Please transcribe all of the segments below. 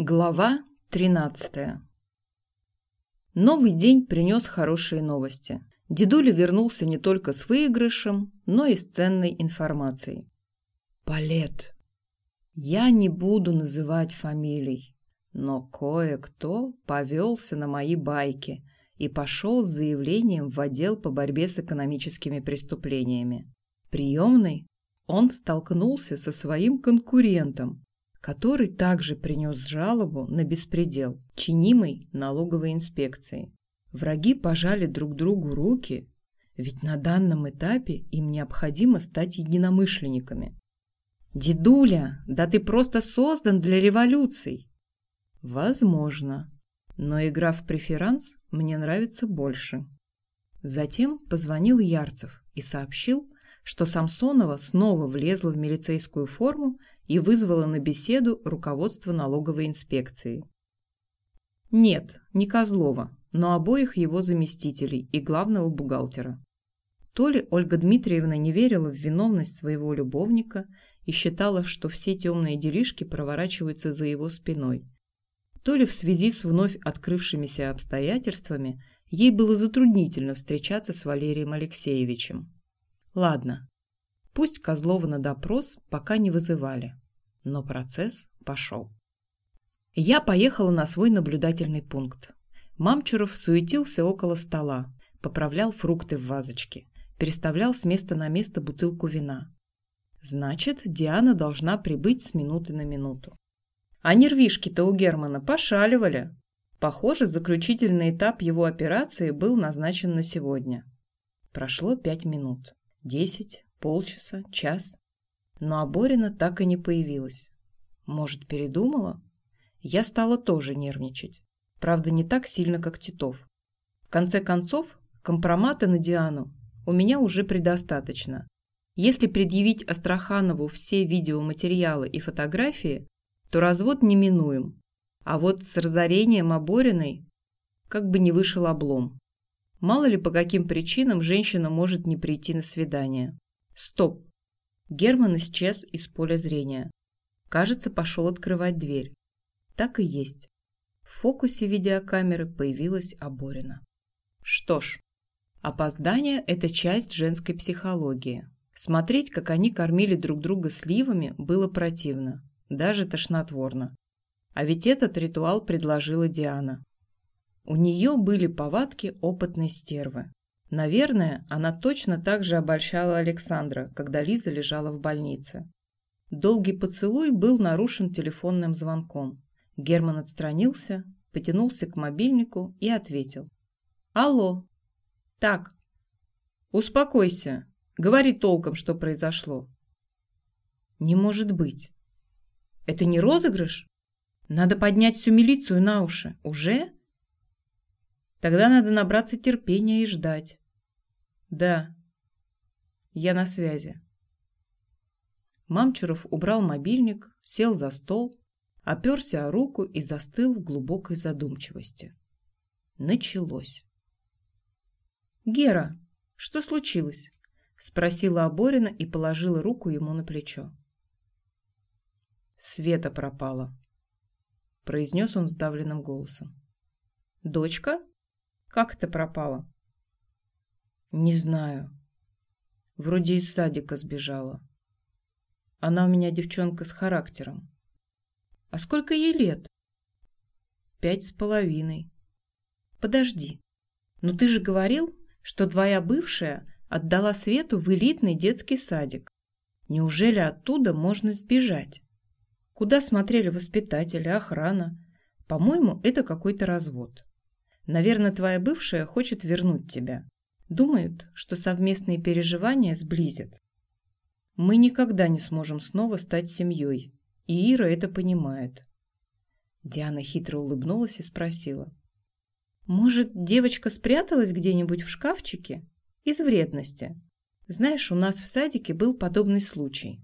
Глава 13 Новый день принес хорошие новости. Дедуля вернулся не только с выигрышем, но и с ценной информацией. Палет. Я не буду называть фамилий, но кое-кто повелся на мои байки и пошел с заявлением в отдел по борьбе с экономическими преступлениями. Приемный он столкнулся со своим конкурентом, который также принес жалобу на беспредел, чинимый налоговой инспекцией. Враги пожали друг другу руки, ведь на данном этапе им необходимо стать единомышленниками. «Дедуля, да ты просто создан для революций!» «Возможно, но игра в преферанс мне нравится больше». Затем позвонил Ярцев и сообщил, что Самсонова снова влезла в милицейскую форму и вызвала на беседу руководство налоговой инспекции. Нет, не Козлова, но обоих его заместителей и главного бухгалтера. То ли Ольга Дмитриевна не верила в виновность своего любовника и считала, что все темные делишки проворачиваются за его спиной, то ли в связи с вновь открывшимися обстоятельствами ей было затруднительно встречаться с Валерием Алексеевичем. Ладно, Пусть Козлова на допрос пока не вызывали, но процесс пошел. Я поехала на свой наблюдательный пункт. Мамчуров суетился около стола, поправлял фрукты в вазочке, переставлял с места на место бутылку вина. Значит, Диана должна прибыть с минуты на минуту. А нервишки-то у Германа пошаливали. Похоже, заключительный этап его операции был назначен на сегодня. Прошло пять минут. Десять, полчаса, час. Но Аборина так и не появилась. Может, передумала? Я стала тоже нервничать. Правда, не так сильно, как Титов. В конце концов, компромата на Диану у меня уже предостаточно. Если предъявить Астраханову все видеоматериалы и фотографии, то развод неминуем. А вот с разорением Абориной как бы не вышел облом. Мало ли по каким причинам женщина может не прийти на свидание. Стоп! Герман исчез из поля зрения. Кажется, пошел открывать дверь. Так и есть. В фокусе видеокамеры появилась Аборина. Что ж, опоздание – это часть женской психологии. Смотреть, как они кормили друг друга сливами, было противно, даже тошнотворно. А ведь этот ритуал предложила Диана. У нее были повадки опытной стервы. Наверное, она точно так же обольщала Александра, когда Лиза лежала в больнице. Долгий поцелуй был нарушен телефонным звонком. Герман отстранился, потянулся к мобильнику и ответил. «Алло. Так. Успокойся. Говори толком, что произошло». «Не может быть. Это не розыгрыш? Надо поднять всю милицию на уши. Уже?» Тогда надо набраться терпения и ждать. Да, я на связи. Мамчуров убрал мобильник, сел за стол, оперся о руку и застыл в глубокой задумчивости. Началось. «Гера, что случилось?» – спросила Аборина и положила руку ему на плечо. «Света пропала», – произнес он сдавленным голосом. «Дочка?» Как это пропало? Не знаю. Вроде из садика сбежала. Она у меня девчонка с характером. А сколько ей лет? Пять с половиной. Подожди. Но ты же говорил, что твоя бывшая отдала Свету в элитный детский садик. Неужели оттуда можно сбежать? Куда смотрели воспитатели, охрана? По-моему, это какой-то развод. Наверное, твоя бывшая хочет вернуть тебя. Думают, что совместные переживания сблизят. Мы никогда не сможем снова стать семьей, и Ира это понимает. Диана хитро улыбнулась и спросила. «Может, девочка спряталась где-нибудь в шкафчике? Из вредности. Знаешь, у нас в садике был подобный случай».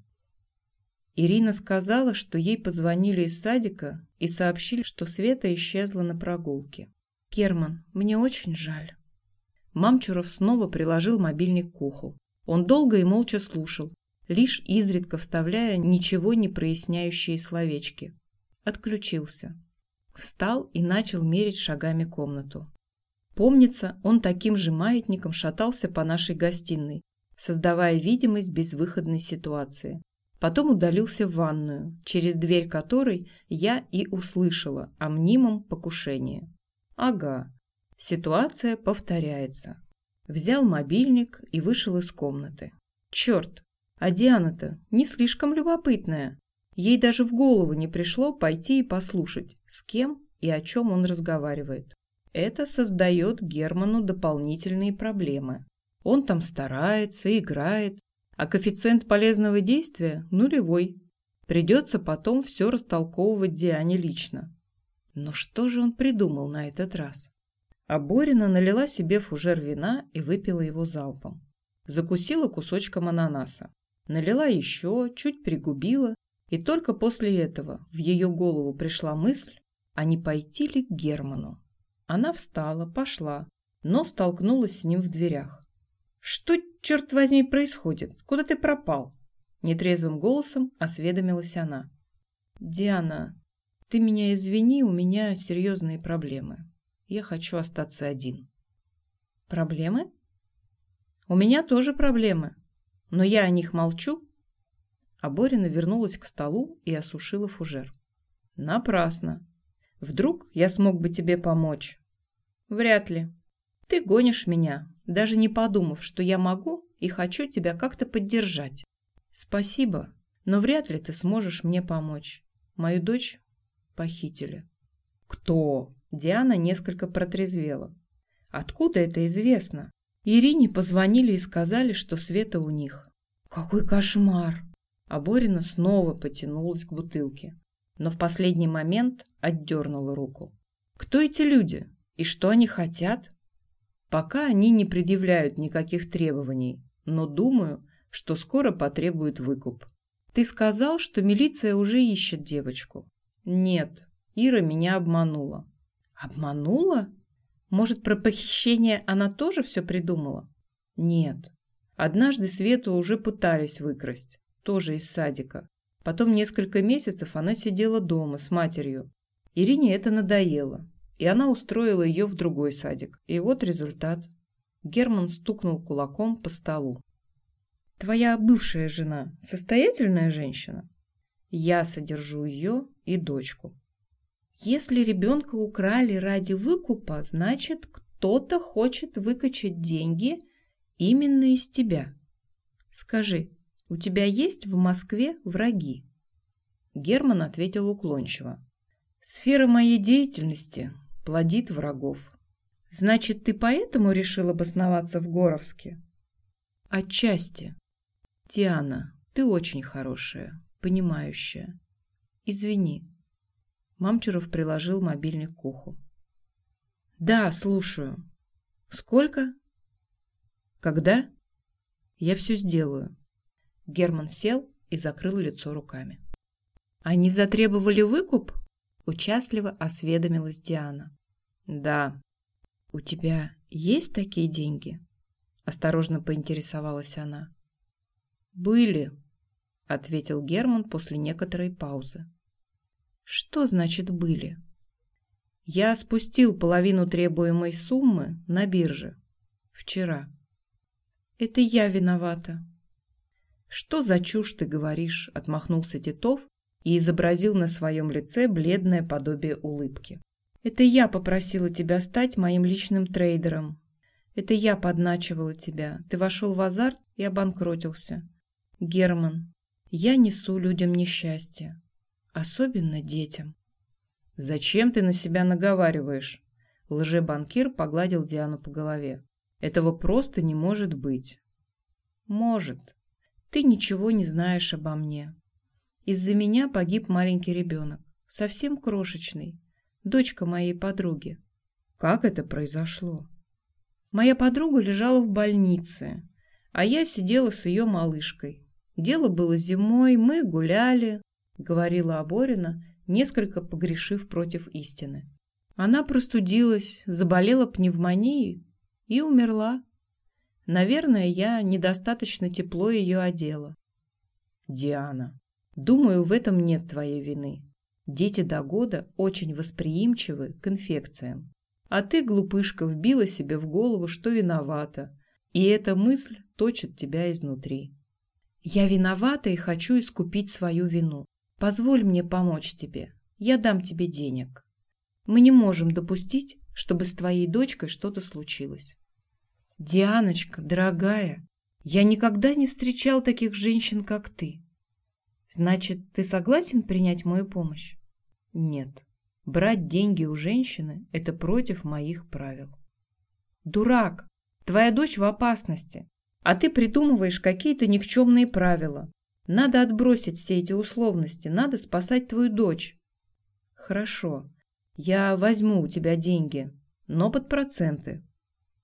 Ирина сказала, что ей позвонили из садика и сообщили, что Света исчезла на прогулке. «Герман, мне очень жаль». Мамчуров снова приложил мобильник к уху. Он долго и молча слушал, лишь изредка вставляя ничего не проясняющие словечки. Отключился. Встал и начал мерить шагами комнату. Помнится, он таким же маятником шатался по нашей гостиной, создавая видимость безвыходной ситуации. Потом удалился в ванную, через дверь которой я и услышала о мнимом покушении. Ага, ситуация повторяется. Взял мобильник и вышел из комнаты. Черт, а Диана-то не слишком любопытная. Ей даже в голову не пришло пойти и послушать, с кем и о чем он разговаривает. Это создает Герману дополнительные проблемы. Он там старается, играет, а коэффициент полезного действия нулевой. Придется потом все растолковывать Диане лично. Но что же он придумал на этот раз? А Борина налила себе фужер вина и выпила его залпом. Закусила кусочком ананаса. Налила еще, чуть пригубила, и только после этого в ее голову пришла мысль, а не пойти ли к Герману. Она встала, пошла, но столкнулась с ним в дверях. «Что, черт возьми, происходит? Куда ты пропал?» Нетрезвым голосом осведомилась она. «Диана, ты меня извини, у меня серьезные проблемы. Я хочу остаться один». «Проблемы?» «У меня тоже проблемы, но я о них молчу». А Борина вернулась к столу и осушила фужер. «Напрасно. Вдруг я смог бы тебе помочь?» «Вряд ли. Ты гонишь меня, даже не подумав, что я могу и хочу тебя как-то поддержать. Спасибо, но вряд ли ты сможешь мне помочь. Мою дочь похитили. Кто? Диана несколько протрезвела. Откуда это известно? Ирине позвонили и сказали, что Света у них. Какой кошмар! А Борина снова потянулась к бутылке, но в последний момент отдернула руку. Кто эти люди? И что они хотят? Пока они не предъявляют никаких требований, но думаю, что скоро потребуют выкуп. Ты сказал, что милиция уже ищет девочку? Нет, Ира меня обманула. Обманула? Может, про похищение она тоже все придумала? Нет. Однажды Свету уже пытались выкрасть, тоже из садика. Потом несколько месяцев она сидела дома с матерью. Ирине это надоело, и она устроила ее в другой садик. И вот результат. Герман стукнул кулаком по столу. «Твоя бывшая жена состоятельная женщина?» «Я содержу ее и дочку». «Если ребенка украли ради выкупа, значит, кто-то хочет выкачать деньги именно из тебя. Скажи, у тебя есть в Москве враги?» Герман ответил уклончиво. «Сфера моей деятельности плодит врагов. Значит, ты поэтому решил обосноваться в Горовске? Отчасти. Диана, ты очень хорошая, понимающая. Извини. Мамчуров приложил мобильник к уху. Да, слушаю. Сколько? Когда? Я все сделаю. Герман сел и закрыл лицо руками. Они затребовали выкуп? Участливо осведомилась Диана. «Да». «У тебя есть такие деньги?» Осторожно поинтересовалась она. «Были», — ответил Герман после некоторой паузы. «Что значит «были»?» «Я спустил половину требуемой суммы на бирже. Вчера». «Это я виновата». «Что за чушь ты говоришь?» — отмахнулся Титов и изобразил на своем лице бледное подобие улыбки. «Это я попросила тебя стать моим личным трейдером. Это я подначивала тебя. Ты вошел в азарт и обанкротился. Герман, я несу людям несчастье. Особенно детям». «Зачем ты на себя наговариваешь?» Лжебанкир погладил Диану по голове. «Этого просто не может быть». «Может. Ты ничего не знаешь обо мне. Из-за меня погиб маленький ребенок, совсем крошечный, дочка моей подруги. Как это произошло? Моя подруга лежала в больнице, а я сидела с ее малышкой. Дело было зимой, мы гуляли, говорила Аборина, несколько погрешив против истины. Она простудилась, заболела пневмонией и умерла. Наверное, я недостаточно тепло ее одела. Диана, Думаю, в этом нет твоей вины. Дети до года очень восприимчивы к инфекциям. А ты, глупышка, вбила себе в голову, что виновата. И эта мысль точит тебя изнутри. Я виновата и хочу искупить свою вину. Позволь мне помочь тебе. Я дам тебе денег. Мы не можем допустить, чтобы с твоей дочкой что-то случилось. Дианочка, дорогая, я никогда не встречал таких женщин, как ты. Значит, ты согласен принять мою помощь? Нет. Брать деньги у женщины – это против моих правил. Дурак! Твоя дочь в опасности, а ты придумываешь какие-то никчемные правила. Надо отбросить все эти условности, надо спасать твою дочь. Хорошо, я возьму у тебя деньги, но под проценты.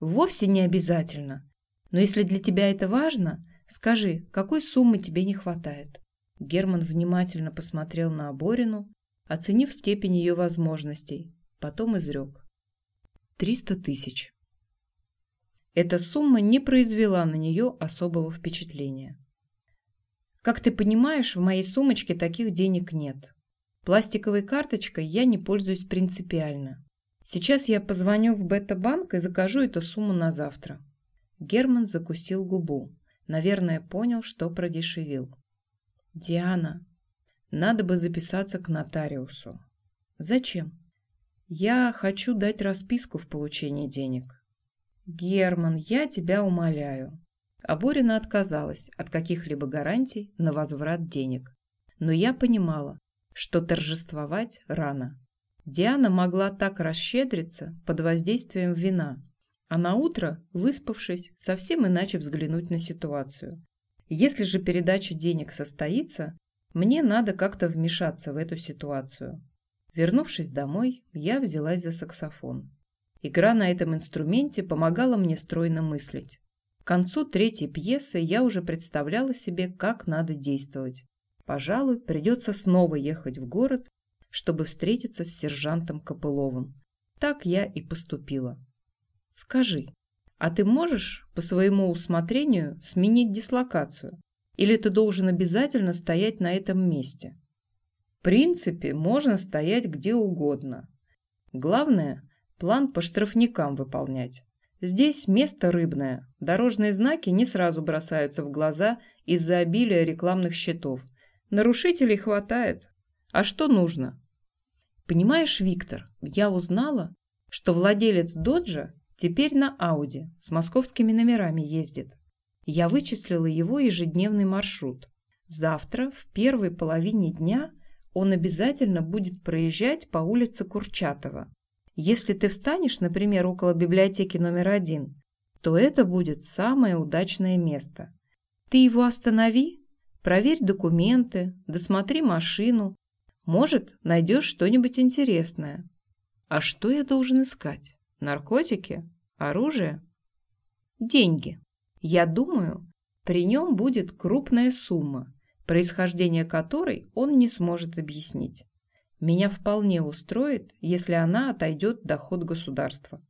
Вовсе не обязательно. Но если для тебя это важно, скажи, какой суммы тебе не хватает. Герман внимательно посмотрел на Оборину, оценив степень ее возможностей, потом изрек. «Триста тысяч». Эта сумма не произвела на нее особого впечатления. «Как ты понимаешь, в моей сумочке таких денег нет. Пластиковой карточкой я не пользуюсь принципиально. Сейчас я позвоню в бета-банк и закажу эту сумму на завтра». Герман закусил губу. Наверное, понял, что продешевил. «Диана, надо бы записаться к нотариусу». «Зачем?» «Я хочу дать расписку в получении денег». «Герман, я тебя умоляю». Аборина отказалась от каких-либо гарантий на возврат денег. Но я понимала, что торжествовать рано. Диана могла так расщедриться под воздействием вина, а на утро, выспавшись, совсем иначе взглянуть на ситуацию. Если же передача денег состоится, мне надо как-то вмешаться в эту ситуацию. Вернувшись домой, я взялась за саксофон. Игра на этом инструменте помогала мне стройно мыслить. К концу третьей пьесы я уже представляла себе, как надо действовать. Пожалуй, придется снова ехать в город, чтобы встретиться с сержантом Копыловым. Так я и поступила. Скажи, а ты можешь по своему усмотрению сменить дислокацию? Или ты должен обязательно стоять на этом месте? В принципе, можно стоять где угодно. Главное, план по штрафникам выполнять. Здесь место рыбное. Дорожные знаки не сразу бросаются в глаза из-за обилия рекламных щитов. Нарушителей хватает. А что нужно? Понимаешь, Виктор, я узнала, что владелец доджа Теперь на Ауди с московскими номерами ездит. Я вычислила его ежедневный маршрут. Завтра в первой половине дня он обязательно будет проезжать по улице Курчатова. Если ты встанешь, например, около библиотеки номер один, то это будет самое удачное место. Ты его останови, проверь документы, досмотри машину. Может, найдешь что-нибудь интересное. А что я должен искать? Наркотики? Оружие? Деньги. Я думаю, при нем будет крупная сумма, происхождение которой он не сможет объяснить. Меня вполне устроит, если она отойдет доход государства.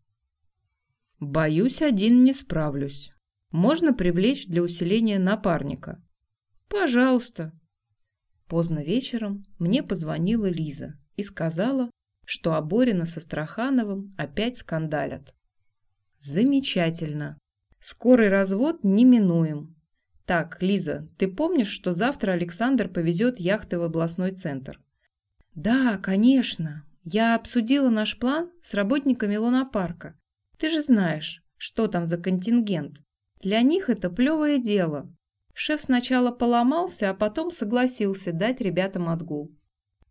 Боюсь, один не справлюсь. Можно привлечь для усиления напарника. Пожалуйста. Поздно вечером мне позвонила Лиза и сказала, что Аборина со Страхановым опять скандалят. Замечательно. Скорый развод неминуем. Так, Лиза, ты помнишь, что завтра Александр повезет яхты в областной центр? Да, конечно. Я обсудила наш план с работниками лунопарка. Ты же знаешь, что там за контингент. Для них это плевое дело. Шеф сначала поломался, а потом согласился дать ребятам отгул.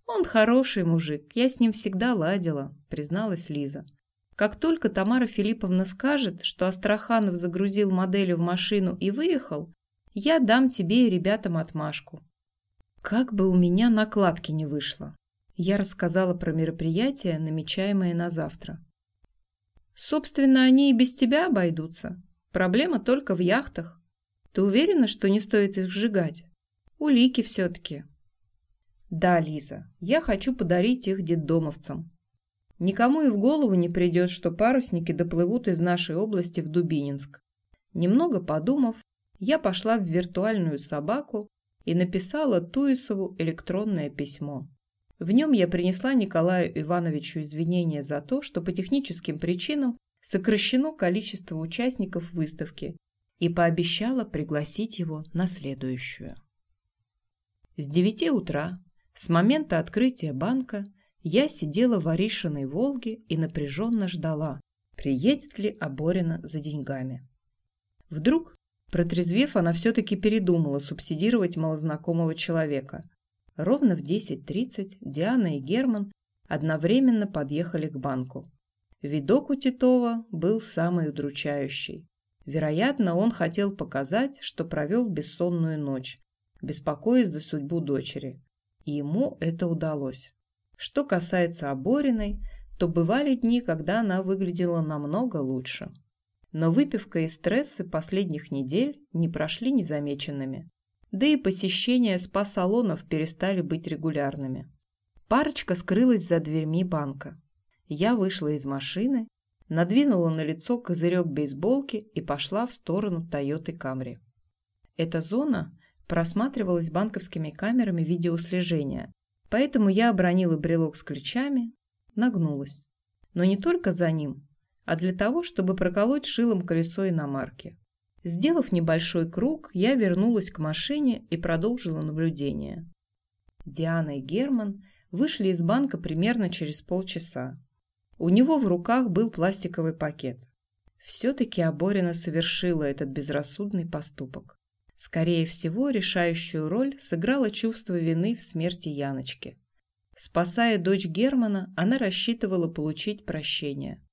«Он хороший мужик, я с ним всегда ладила», – призналась Лиза. «Как только Тамара Филипповна скажет, что Астраханов загрузил модели в машину и выехал, я дам тебе и ребятам отмашку». Как бы у меня накладки не вышло. Я рассказала про мероприятие, намечаемое на завтра. Собственно, они и без тебя обойдутся. Проблема только в яхтах. Ты уверена, что не стоит их сжигать? Улики все-таки. Да, Лиза, я хочу подарить их детдомовцам. Никому и в голову не придет, что парусники доплывут из нашей области в Дубининск. Немного подумав, я пошла в виртуальную собаку и написала Туисову электронное письмо. В нем я принесла Николаю Ивановичу извинения за то, что по техническим причинам сокращено количество участников выставки и пообещала пригласить его на следующую. С девяти утра, с момента открытия банка, я сидела в Аришиной «Волге» и напряженно ждала, приедет ли Аборина за деньгами. Вдруг, протрезвев, она все-таки передумала субсидировать малознакомого человека. Ровно в 10.30 Диана и Герман одновременно подъехали к банку. Видок у Титова был самый удручающий. Вероятно, он хотел показать, что провел бессонную ночь, беспокоясь за судьбу дочери. И ему это удалось. Что касается Обориной, то бывали дни, когда она выглядела намного лучше. Но выпивка и стрессы последних недель не прошли незамеченными. Да и посещения спа-салонов перестали быть регулярными. Парочка скрылась за дверьми банка. Я вышла из машины, надвинула на лицо козырек бейсболки и пошла в сторону Тойоты Камри. Эта зона просматривалась банковскими камерами видеослежения, поэтому я обронила брелок с ключами, нагнулась. Но не только за ним, а для того, чтобы проколоть шилом колесо иномарки. Сделав небольшой круг, я вернулась к машине и продолжила наблюдение. Диана и Герман вышли из банка примерно через полчаса. У него в руках был пластиковый пакет. Все-таки Аборина совершила этот безрассудный поступок. Скорее всего, решающую роль сыграло чувство вины в смерти Яночки. Спасая дочь Германа, она рассчитывала получить прощение.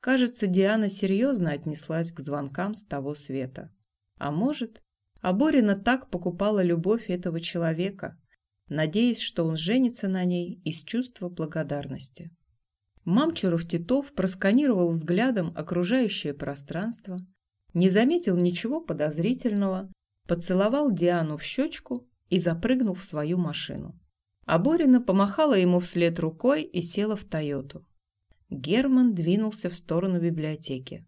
Кажется, Диана серьезно отнеслась к звонкам с того света. А может, Аборина так покупала любовь этого человека, надеясь, что он женится на ней из чувства благодарности. Мамчуров-Титов просканировал взглядом окружающее пространство, не заметил ничего подозрительного, поцеловал Диану в щечку и запрыгнул в свою машину. А Борина помахала ему вслед рукой и села в Тойоту. Герман двинулся в сторону библиотеки.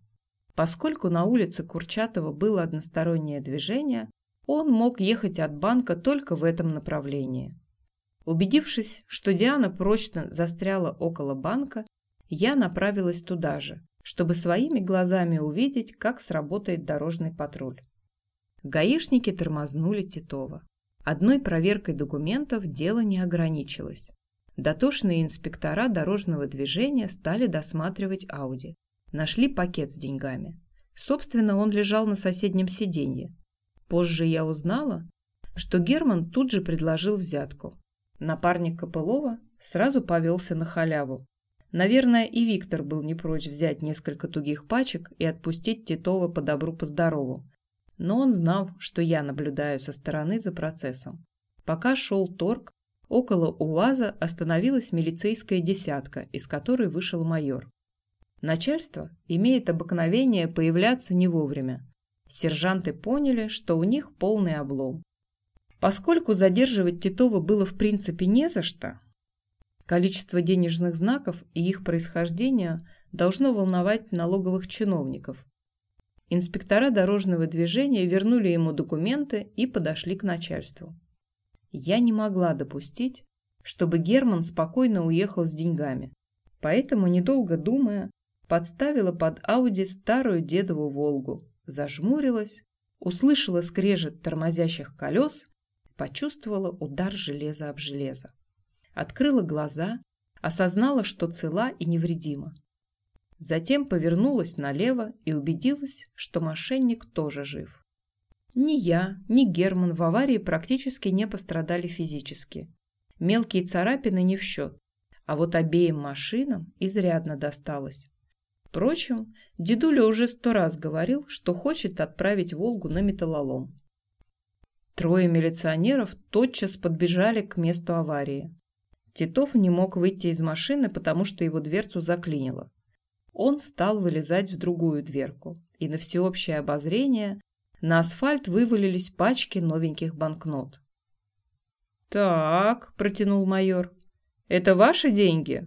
Поскольку на улице Курчатова было одностороннее движение, он мог ехать от банка только в этом направлении. Убедившись, что Диана прочно застряла около банка, я направилась туда же, чтобы своими глазами увидеть, как сработает дорожный патруль. Гаишники тормознули Титова. Одной проверкой документов дело не ограничилось. Дотошные инспектора дорожного движения стали досматривать Ауди. Нашли пакет с деньгами. Собственно, он лежал на соседнем сиденье. Позже я узнала, что Герман тут же предложил взятку. Напарник Копылова сразу повелся на халяву. Наверное, и Виктор был не прочь взять несколько тугих пачек и отпустить Титова по добру, по здорову. Но он знал, что я наблюдаю со стороны за процессом. Пока шел торг, около УАЗа остановилась милицейская десятка, из которой вышел майор. Начальство имеет обыкновение появляться не вовремя. Сержанты поняли, что у них полный облом. Поскольку задерживать Титова было в принципе не за что, количество денежных знаков и их происхождение должно волновать налоговых чиновников. Инспектора дорожного движения вернули ему документы и подошли к начальству. Я не могла допустить, чтобы Герман спокойно уехал с деньгами, поэтому, недолго думая, подставила под Ауди старую дедову «Волгу», зажмурилась, услышала скрежет тормозящих колес почувствовала удар железа об железо. Открыла глаза, осознала, что цела и невредима. Затем повернулась налево и убедилась, что мошенник тоже жив. Ни я, ни Герман в аварии практически не пострадали физически. Мелкие царапины не в счет, а вот обеим машинам изрядно досталось. Впрочем, дедуля уже сто раз говорил, что хочет отправить «Волгу» на металлолом. Трое милиционеров тотчас подбежали к месту аварии. Титов не мог выйти из машины, потому что его дверцу заклинило. Он стал вылезать в другую дверку, и на всеобщее обозрение на асфальт вывалились пачки новеньких банкнот. «Так», – протянул майор, – «это ваши деньги?»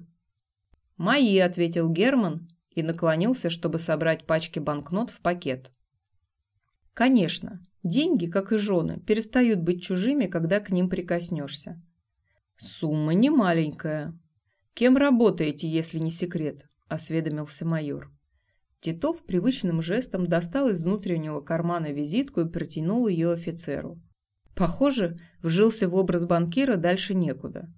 «Мои», – ответил Герман и наклонился, чтобы собрать пачки банкнот в пакет. Конечно, деньги, как и жены, перестают быть чужими, когда к ним прикоснешься. Сумма не маленькая. Кем работаете, если не секрет? Осведомился майор. Титов привычным жестом достал из внутреннего кармана визитку и протянул ее офицеру. Похоже, вжился в образ банкира дальше некуда.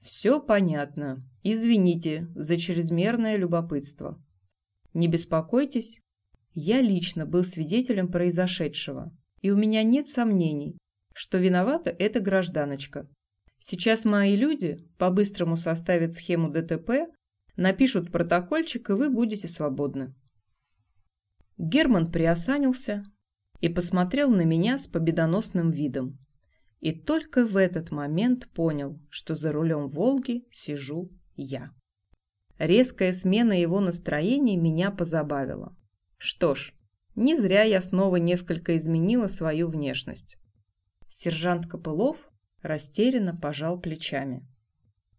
«Все понятно. Извините за чрезмерное любопытство. Не беспокойтесь, я лично был свидетелем произошедшего, и у меня нет сомнений, что виновата эта гражданочка. Сейчас мои люди по-быстрому составят схему ДТП, напишут протокольчик, и вы будете свободны». Герман приосанился, и посмотрел на меня с победоносным видом. И только в этот момент понял, что за рулем «Волги» сижу я. Резкая смена его настроения меня позабавила. Что ж, не зря я снова несколько изменила свою внешность. Сержант Копылов растерянно пожал плечами.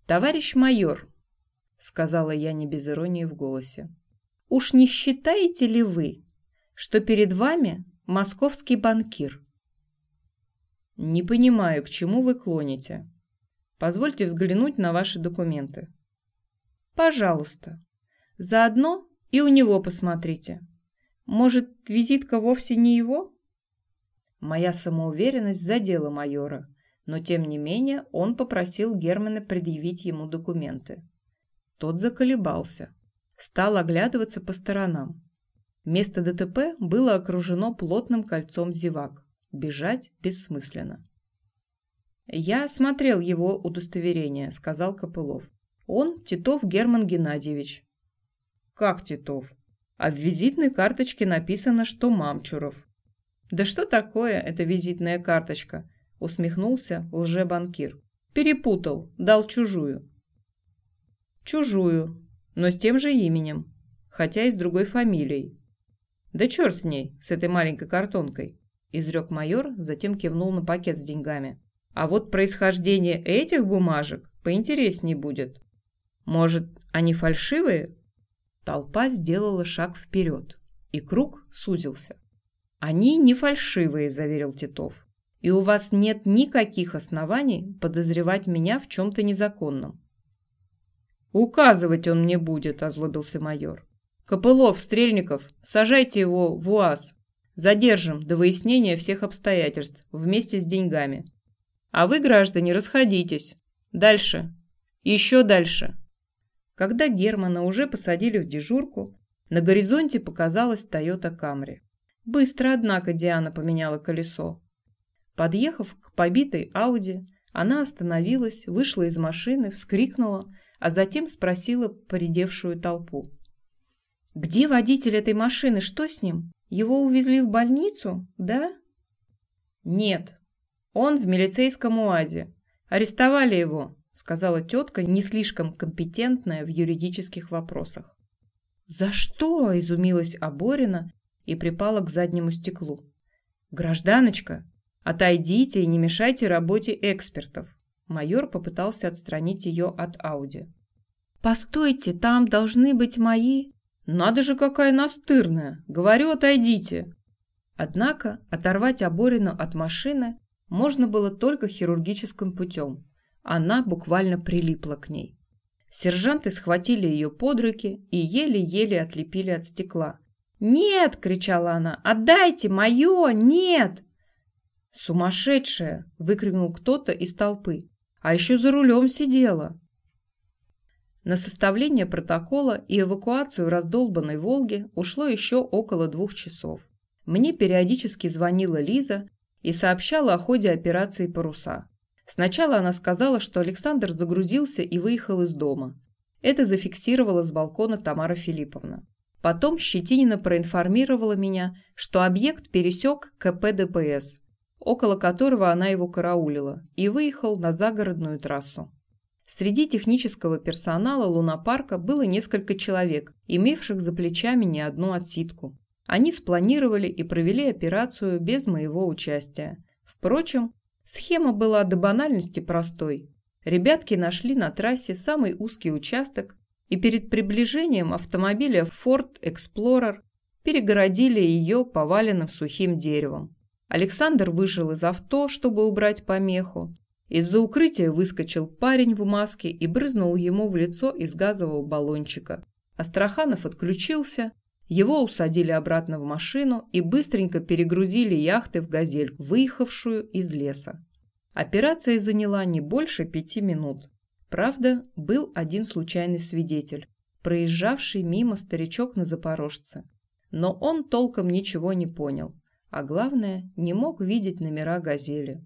«Товарищ майор», — сказала я не без иронии в голосе, — «уж не считаете ли вы, что перед вами Московский банкир. Не понимаю, к чему вы клоните. Позвольте взглянуть на ваши документы. Пожалуйста. Заодно и у него посмотрите. Может, визитка вовсе не его? Моя самоуверенность задела майора, но тем не менее он попросил Германа предъявить ему документы. Тот заколебался, стал оглядываться по сторонам. Место ДТП было окружено плотным кольцом зевак. Бежать бессмысленно. «Я смотрел его удостоверение», — сказал Копылов. «Он Титов Герман Геннадьевич». «Как Титов?» А в визитной карточке написано, что Мамчуров. «Да что такое эта визитная карточка?» — усмехнулся лжебанкир. «Перепутал, дал чужую». «Чужую, но с тем же именем, хотя и с другой фамилией. «Да черт с ней, с этой маленькой картонкой», – изрек майор, затем кивнул на пакет с деньгами. «А вот происхождение этих бумажек поинтереснее будет. Может, они фальшивые?» Толпа сделала шаг вперед, и круг сузился. «Они не фальшивые», – заверил Титов. «И у вас нет никаких оснований подозревать меня в чем-то незаконном». «Указывать он мне будет», – озлобился майор. «Копылов, Стрельников, сажайте его в УАЗ. Задержим до выяснения всех обстоятельств вместе с деньгами. А вы, граждане, расходитесь. Дальше. Еще дальше». Когда Германа уже посадили в дежурку, на горизонте показалась Тойота Камри. Быстро, однако, Диана поменяла колесо. Подъехав к побитой Ауди, она остановилась, вышла из машины, вскрикнула, а затем спросила поредевшую толпу. Где водитель этой машины? Что с ним? Его увезли в больницу, да? Нет. Он в милицейском УАЗе. Арестовали его, сказала тетка, не слишком компетентная в юридических вопросах. За что? изумилась Аборина и припала к заднему стеклу. Гражданочка, отойдите и не мешайте работе экспертов. Майор попытался отстранить ее от Ауди. «Постойте, там должны быть мои...» «Надо же, какая настырная! Говорю, отойдите!» Однако оторвать Аборину от машины можно было только хирургическим путем. Она буквально прилипла к ней. Сержанты схватили ее под руки и еле-еле отлепили от стекла. «Нет!» – кричала она. «Отдайте! Мое! Нет!» «Сумасшедшая!» – выкрикнул кто-то из толпы. «А еще за рулем сидела!» На составление протокола и эвакуацию раздолбанной «Волги» ушло еще около двух часов. Мне периодически звонила Лиза и сообщала о ходе операции «Паруса». Сначала она сказала, что Александр загрузился и выехал из дома. Это зафиксировала с балкона Тамара Филипповна. Потом Щетинина проинформировала меня, что объект пересек КП ДПС, около которого она его караулила, и выехал на загородную трассу. Среди технического персонала лунопарка было несколько человек, имевших за плечами не одну отсидку. Они спланировали и провели операцию без моего участия. Впрочем, схема была до банальности простой. Ребятки нашли на трассе самый узкий участок и перед приближением автомобиля Ford Explorer перегородили ее поваленным сухим деревом. Александр вышел из авто, чтобы убрать помеху, Из-за укрытия выскочил парень в маске и брызнул ему в лицо из газового баллончика. Астраханов отключился, его усадили обратно в машину и быстренько перегрузили яхты в «Газель», выехавшую из леса. Операция заняла не больше пяти минут. Правда, был один случайный свидетель, проезжавший мимо старичок на Запорожце. Но он толком ничего не понял, а главное, не мог видеть номера «Газели».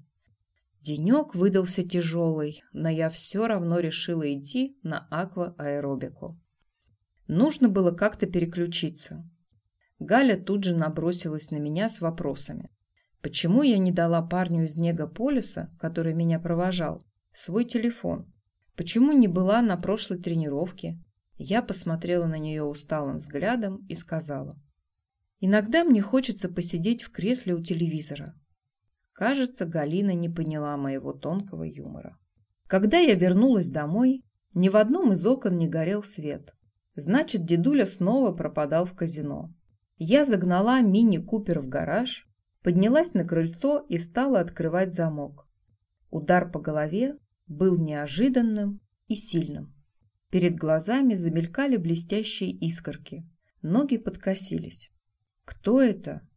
Денек выдался тяжелый, но я все равно решила идти на аквааэробику. Нужно было как-то переключиться. Галя тут же набросилась на меня с вопросами. Почему я не дала парню из Негополиса, который меня провожал, свой телефон? Почему не была на прошлой тренировке? Я посмотрела на нее усталым взглядом и сказала. Иногда мне хочется посидеть в кресле у телевизора, Кажется, Галина не поняла моего тонкого юмора. Когда я вернулась домой, ни в одном из окон не горел свет. Значит, дедуля снова пропадал в казино. Я загнала мини-купер в гараж, поднялась на крыльцо и стала открывать замок. Удар по голове был неожиданным и сильным. Перед глазами замелькали блестящие искорки. Ноги подкосились. «Кто это?»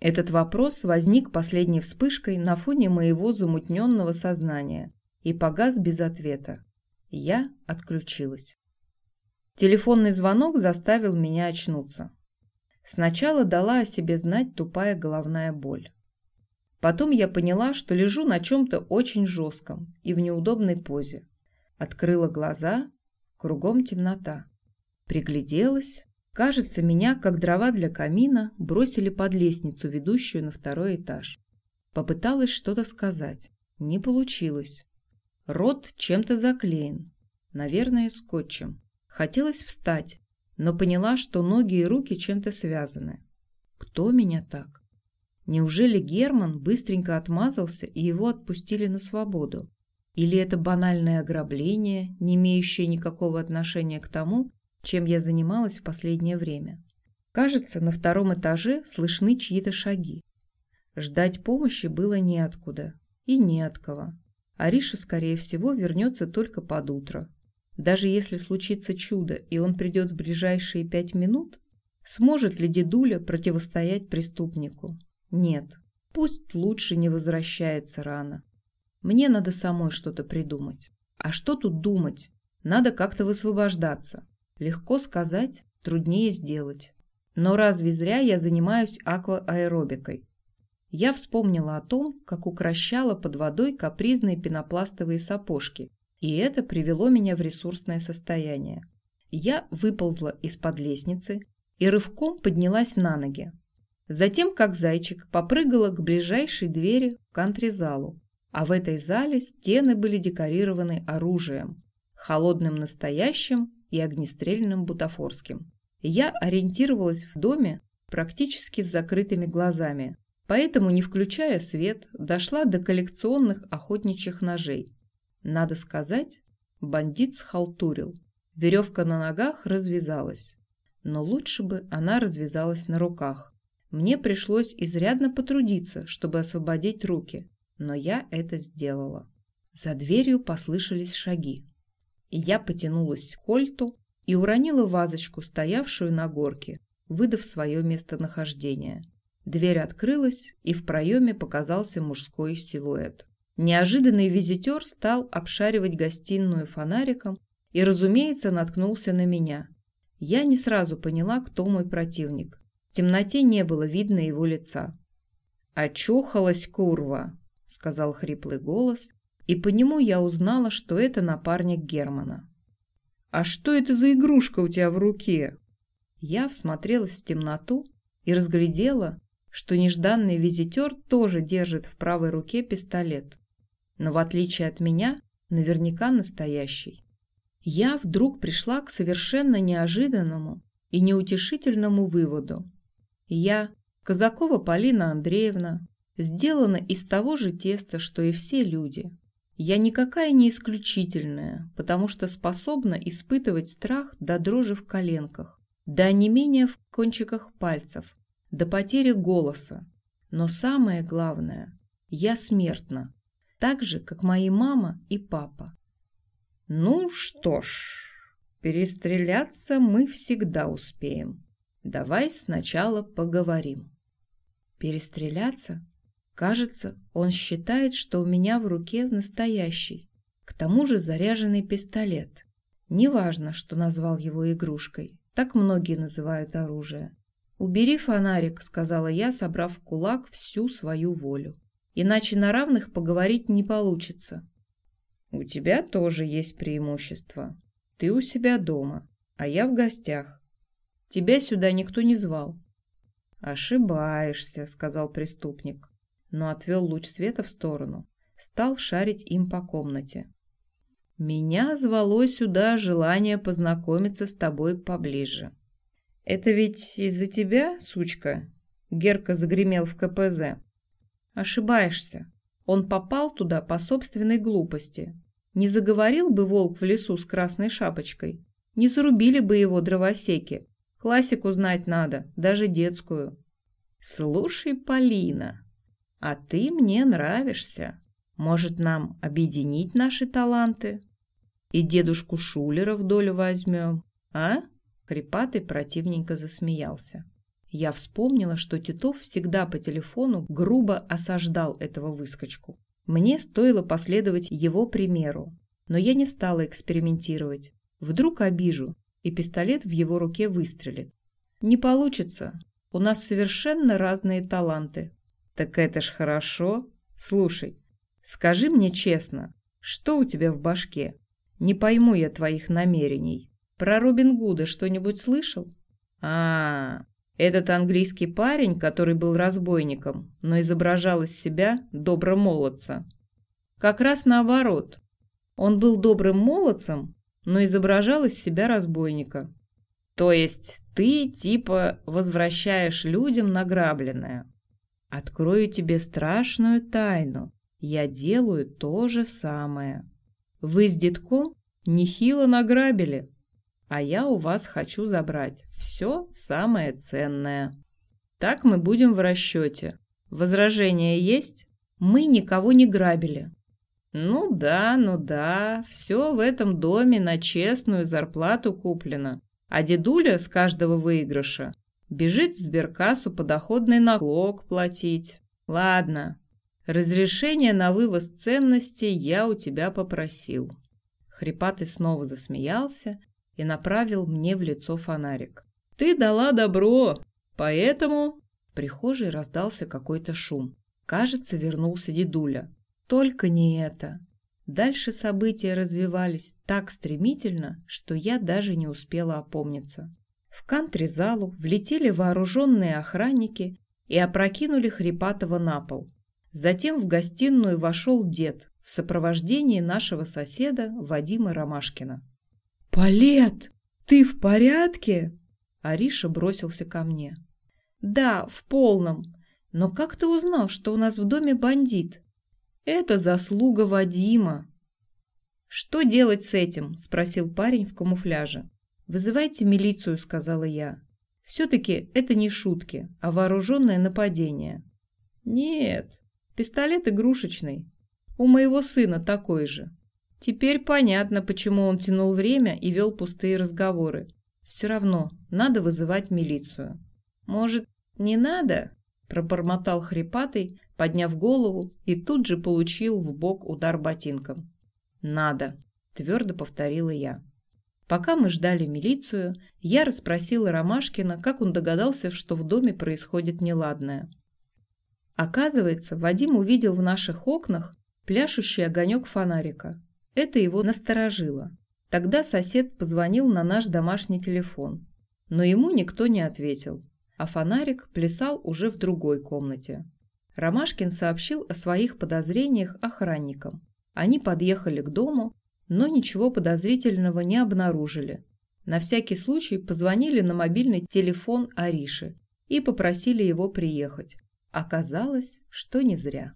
Этот вопрос возник последней вспышкой на фоне моего замутненного сознания и погас без ответа. Я отключилась. Телефонный звонок заставил меня очнуться. Сначала дала о себе знать тупая головная боль. Потом я поняла, что лежу на чем-то очень жестком и в неудобной позе. Открыла глаза, кругом темнота. Пригляделась, Кажется, меня, как дрова для камина, бросили под лестницу, ведущую на второй этаж. Попыталась что-то сказать. Не получилось. Рот чем-то заклеен. Наверное, скотчем. Хотелось встать, но поняла, что ноги и руки чем-то связаны. Кто меня так? Неужели Герман быстренько отмазался и его отпустили на свободу? Или это банальное ограбление, не имеющее никакого отношения к тому, чем я занималась в последнее время. Кажется, на втором этаже слышны чьи-то шаги. Ждать помощи было неоткуда и не от кого. Ариша, скорее всего, вернется только под утро. Даже если случится чудо, и он придет в ближайшие пять минут, сможет ли дедуля противостоять преступнику? Нет, пусть лучше не возвращается рано. Мне надо самой что-то придумать. А что тут думать? Надо как-то высвобождаться. Легко сказать, труднее сделать. Но разве зря я занимаюсь аквааэробикой? Я вспомнила о том, как укращала под водой капризные пенопластовые сапожки, и это привело меня в ресурсное состояние. Я выползла из-под лестницы и рывком поднялась на ноги. Затем, как зайчик, попрыгала к ближайшей двери в кантри-залу. А в этой зале стены были декорированы оружием, холодным настоящим и огнестрельным бутафорским. Я ориентировалась в доме практически с закрытыми глазами, поэтому, не включая свет, дошла до коллекционных охотничьих ножей. Надо сказать, бандит схалтурил. Веревка на ногах развязалась. Но лучше бы она развязалась на руках. Мне пришлось изрядно потрудиться, чтобы освободить руки, но я это сделала. За дверью послышались шаги и я потянулась к кольту и уронила вазочку, стоявшую на горке, выдав свое местонахождение. Дверь открылась, и в проеме показался мужской силуэт. Неожиданный визитер стал обшаривать гостиную фонариком и, разумеется, наткнулся на меня. Я не сразу поняла, кто мой противник. В темноте не было видно его лица. «Очухалась курва», — сказал хриплый голос, и по нему я узнала, что это напарник Германа. «А что это за игрушка у тебя в руке?» Я всмотрелась в темноту и разглядела, что нежданный визитер тоже держит в правой руке пистолет, но в отличие от меня, наверняка настоящий. Я вдруг пришла к совершенно неожиданному и неутешительному выводу. Я, Казакова Полина Андреевна, сделана из того же теста, что и все люди. Я никакая не исключительная, потому что способна испытывать страх до дрожи в коленках, до онемения в кончиках пальцев, до потери голоса. Но самое главное, я смертна. так же, как мои мама и папа. Ну что ж, перестреляться мы всегда успеем. Давай сначала поговорим. Перестреляться? Кажется, он считает, что у меня в руке настоящий, к тому же заряженный пистолет. Неважно, что назвал его игрушкой, так многие называют оружие. «Убери фонарик», — сказала я, собрав в кулак всю свою волю. «Иначе на равных поговорить не получится». «У тебя тоже есть преимущество. Ты у себя дома, а я в гостях. Тебя сюда никто не звал». «Ошибаешься», — сказал преступник, но отвел луч света в сторону. Стал шарить им по комнате. «Меня звало сюда желание познакомиться с тобой поближе». «Это ведь из-за тебя, сучка?» Герка загремел в КПЗ. «Ошибаешься. Он попал туда по собственной глупости. Не заговорил бы волк в лесу с красной шапочкой. Не зарубили бы его дровосеки. Классику знать надо, даже детскую». «Слушай, Полина, а ты мне нравишься. Может, нам объединить наши таланты? И дедушку Шулера в долю возьмем, а?» Хрипатый противненько засмеялся. Я вспомнила, что Титов всегда по телефону грубо осаждал этого выскочку. Мне стоило последовать его примеру, но я не стала экспериментировать. Вдруг обижу, и пистолет в его руке выстрелит. Не получится. У нас совершенно разные таланты. Так это ж хорошо. Слушай, скажи мне честно, что у тебя в башке? Не пойму я твоих намерений. Про Робин Гуда что-нибудь слышал? А, этот английский парень, который был разбойником, но изображал из себя доброго молодца. Как раз наоборот. Он был добрым молодцем, но изображал из себя разбойника. То есть ты типа возвращаешь людям награбленное. Открою тебе страшную тайну. Я делаю то же самое. Вы с детком нехило награбили а я у вас хочу забрать все самое ценное. Так мы будем в расчете. Возражения есть? Мы никого не грабили. Ну да, ну да, все в этом доме на честную зарплату куплено. А дедуля с каждого выигрыша бежит в сберкассу подоходный налог платить. Ладно, разрешение на вывоз ценностей я у тебя попросил. Хрипатый снова засмеялся и направил мне в лицо фонарик. «Ты дала добро, поэтому...» В прихожей раздался какой-то шум. Кажется, вернулся дедуля. Только не это. Дальше события развивались так стремительно, что я даже не успела опомниться. В кантри-залу влетели вооруженные охранники и опрокинули Хрипатова на пол. Затем в гостиную вошел дед в сопровождении нашего соседа Вадима Ромашкина. «Палет, ты в порядке?» Ариша бросился ко мне. «Да, в полном. Но как ты узнал, что у нас в доме бандит?» «Это заслуга Вадима». «Что делать с этим?» – спросил парень в камуфляже. «Вызывайте милицию», – сказала я. «Все-таки это не шутки, а вооруженное нападение». «Нет, пистолет игрушечный. У моего сына такой же. Теперь понятно, почему он тянул время и вел пустые разговоры. Все равно, надо вызывать милицию. Может, не надо? Пробормотал хрипатый, подняв голову, и тут же получил в бок удар ботинком. «Надо», – твердо повторила я. Пока мы ждали милицию, я расспросила Ромашкина, как он догадался, что в доме происходит неладное. Оказывается, Вадим увидел в наших окнах пляшущий огонек фонарика. Это его насторожило. Тогда сосед позвонил на наш домашний телефон, но ему никто не ответил, а фонарик плясал уже в другой комнате. Ромашкин сообщил о своих подозрениях охранникам. Они подъехали к дому, но ничего подозрительного не обнаружили. На всякий случай позвонили на мобильный телефон Ариши и попросили его приехать. Оказалось, что не зря.